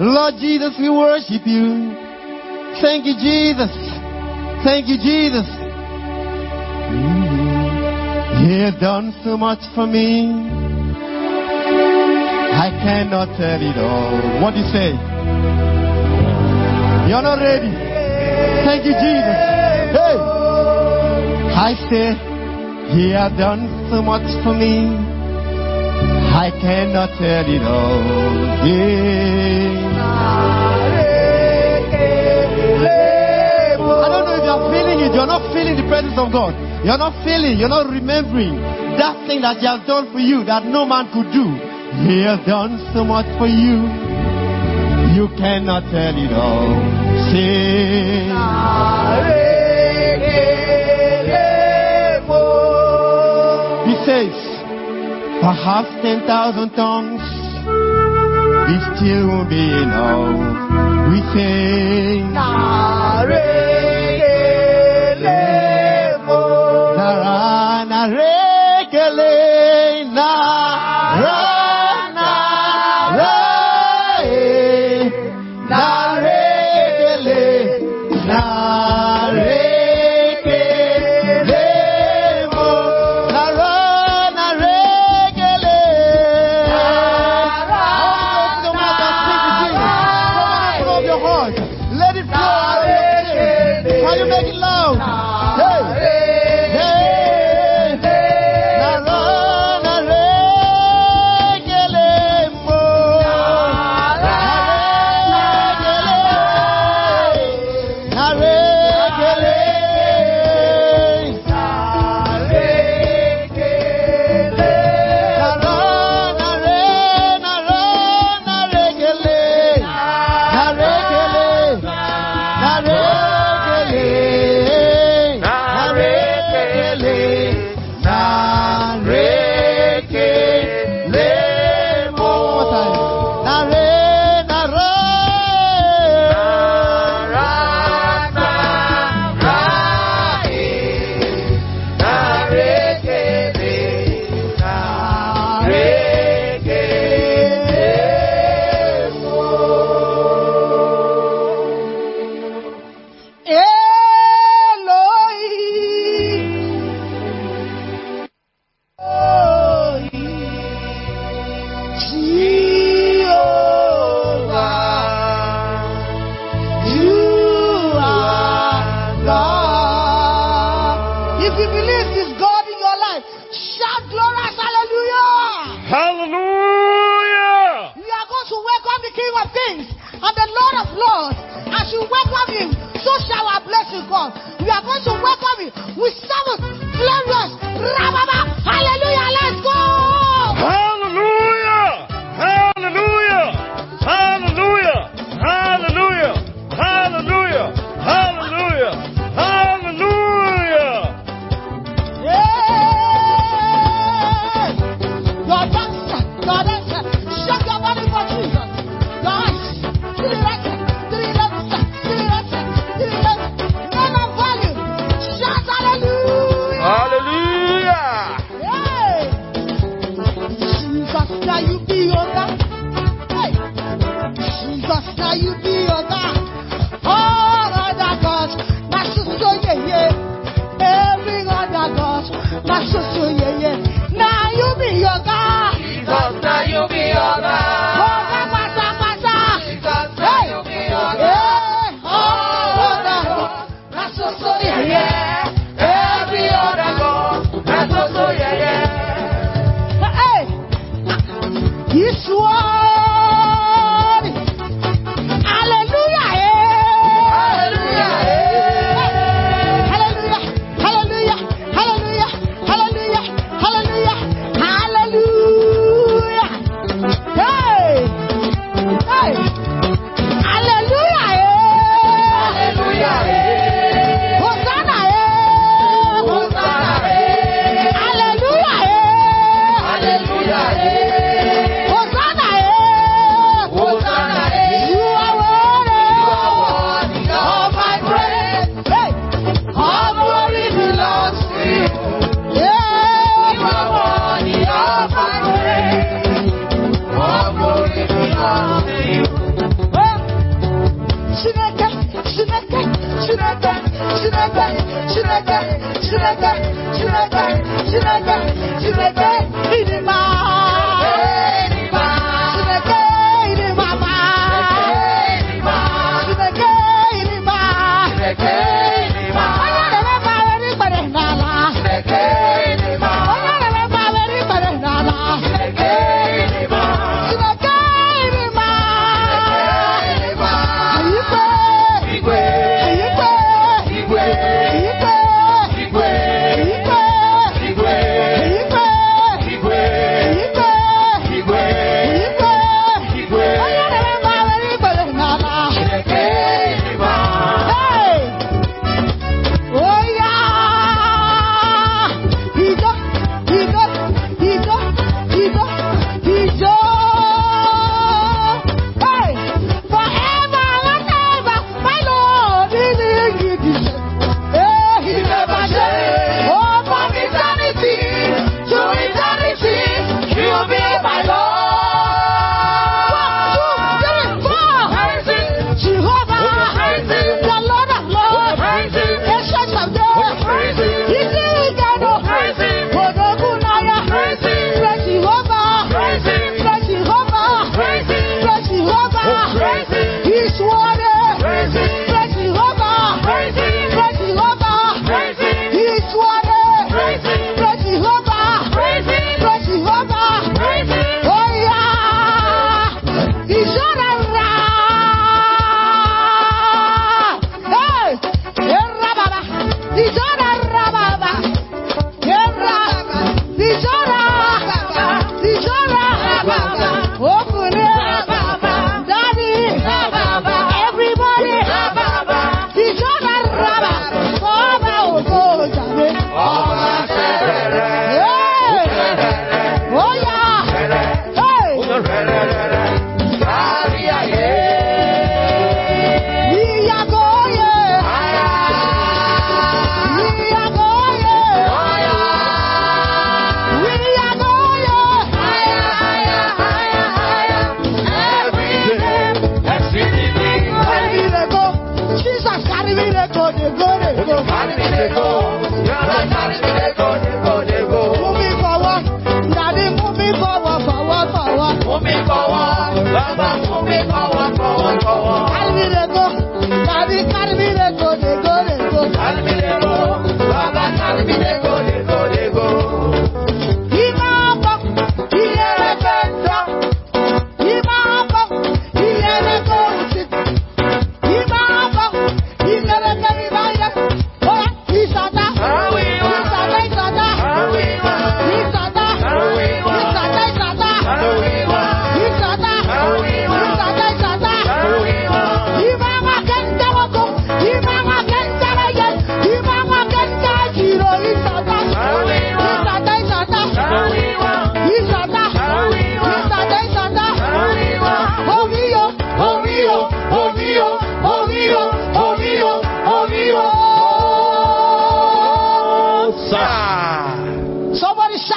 Lord Jesus, we worship you. Thank you, Jesus. Thank you, Jesus. Mm-hmm. You have done so much for me. I cannot tell it all. What do you say? You're not ready. Thank you, Jesus. Hey! I say, He has done so much for me. I cannot tell it all. Yeah. I don't know if you're feeling it. You're not feeling the presence of God. You're not feeling, you're not remembering that thing that He has done for you that no man could do. He has done so much for you. You cannot tell it all. Say, perhaps 10,000 tongues, it still won't be enough. We say, Nara, believe God in your life, shout glorious hallelujah! Hallelujah! We are going to welcome the King of Kings and the Lord of Lords. As you welcome Him, so shall our blessing come. We are going to welcome Him with seven glorious Rababa. Hallelujah! Let's go! go, they go, go. Go. Go. Forward, forward, forward, forward. Forward, Baba, forward, forward, forward. I'll be go.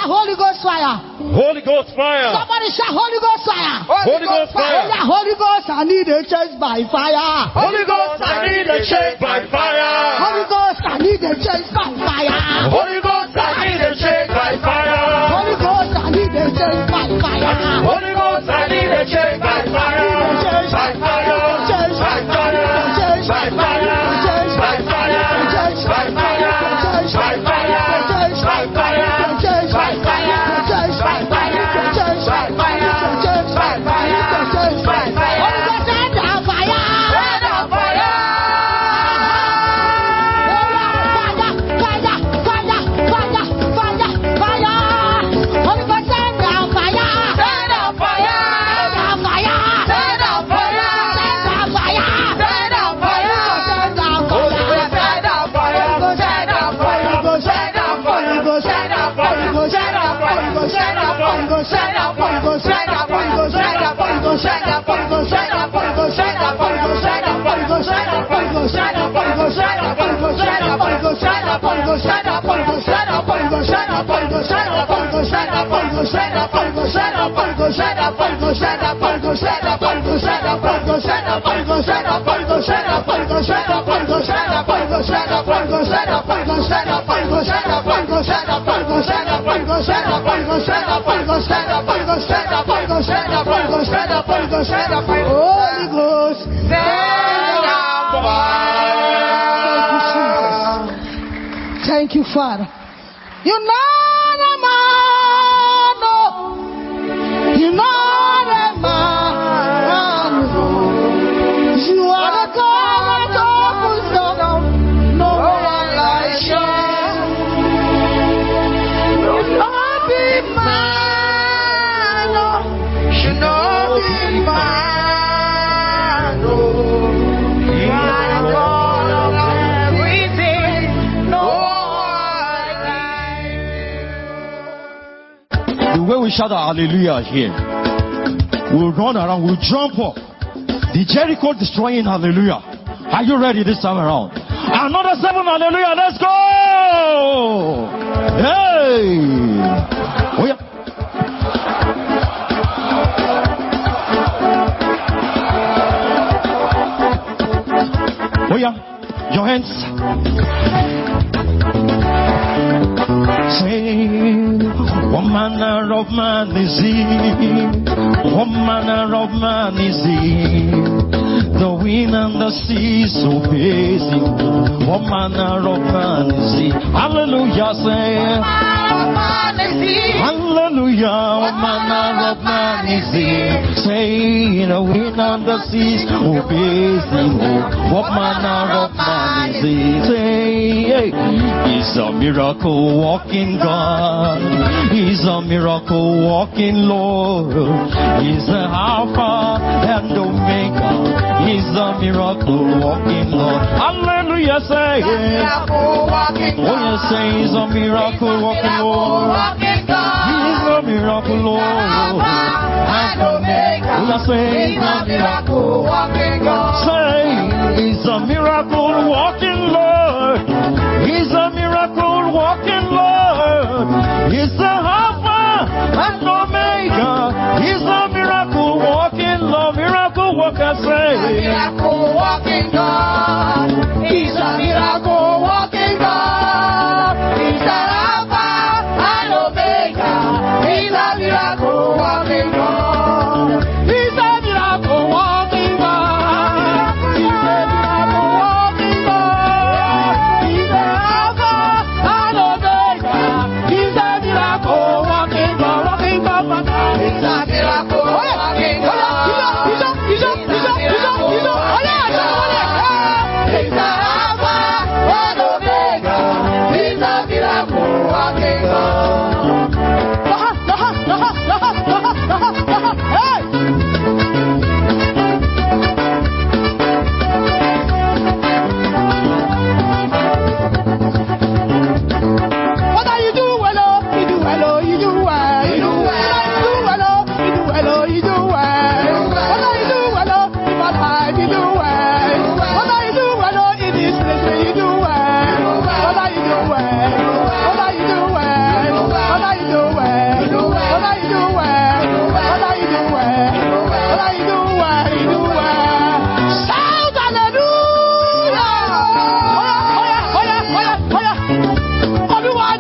shout Holy Ghost fire. Holy Ghost fire. Somebody shout Holy Ghost fire. Holy, Holy Ghost, Ghost fire. fire. Holy Ghost, I need a change by fire. Holy Ghost, I need a change by fire. Holy Ghost, I need a change by fire. Holy Ghost, I need a change by fire. Holy Ghost, I need a change by fire. Holy Ghost, I need a change by fire. By fire. Polgoyana, Polgoyana, Polgoyana, Polgoyana, Polgoyana, Polgoyana, Polgoyana, Polgoyana, Polgoyana, Polgoyana, Polgoyana, Polgoyana, Polgoyana, Polgoyana, Polgoyana, Polgoyana, Polgoyana, Polgoyana, Polgoyana, fora. não. shout out hallelujah here. We'll run around, we'll jump up. The Jericho destroying hallelujah. Are you ready this time around? Another seven hallelujah, let's go! Hey! Oh yeah. Oh yeah, your hands saying, What manner of man is he? What manner of man is he? The wind and the sea so busy, What manner of man is he? Hallelujah, say. Hallelujah, Omana Robnanizi. Say, in a wind on the seas, obeys the Lord. Omana Robnanizi. Say, He's a miracle walking God. He's a miracle walking Lord. He's a Alpha and Omega. He's a miracle walking Lord. Hallelujah, say. Isaiah he's a miracle walking Lord. He's a miracle Lord. Who say he's a miracle walking God? Say he's a miracle walking Lord. He's a miracle walking Lord. He's the Alpha and Omega. He's a miracle walking Lord. Miracle walker say. Miracle walking God. He's a miracle walking será.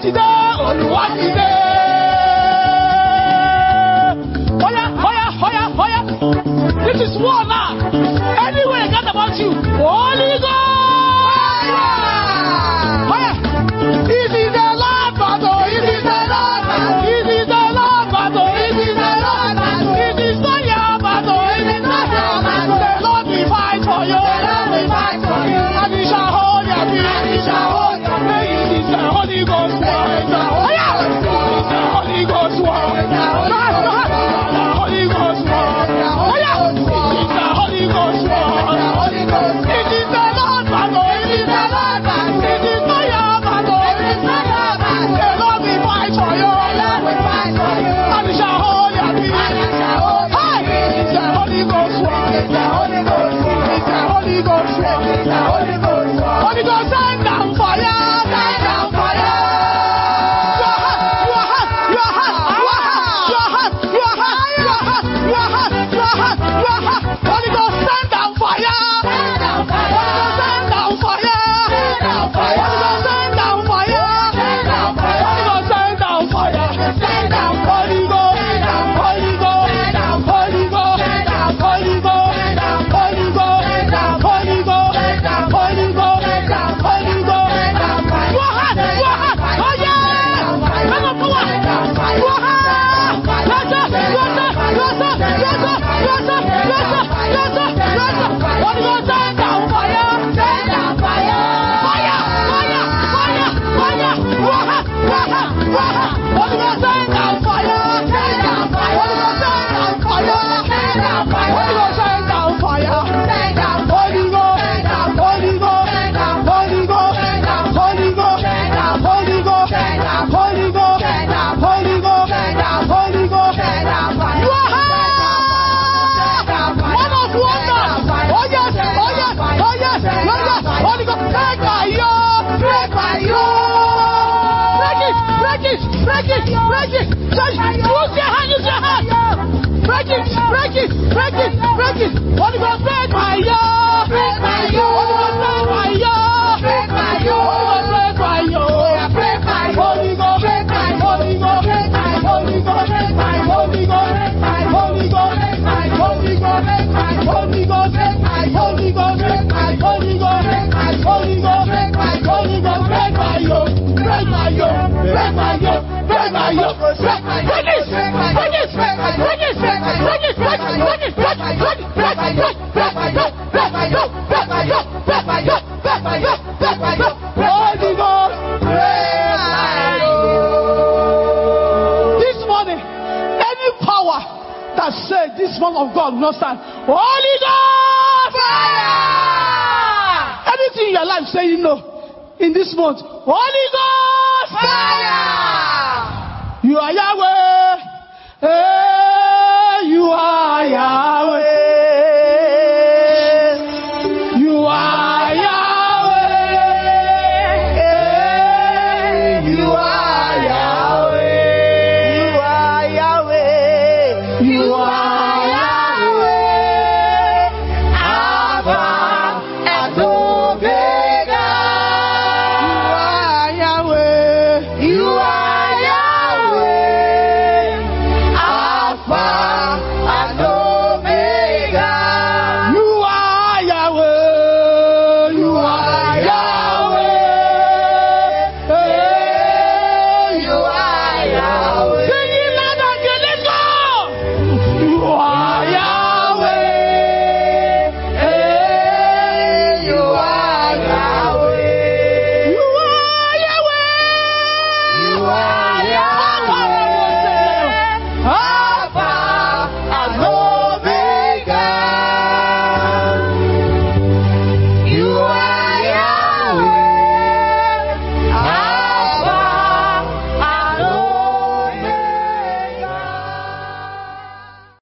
olùwàdìdé olùwàdìdé. Hoya, hoya, hoya, hoya. This is war now. of God will not stand. Holy in your life saying no in this month. Holy Yahweh.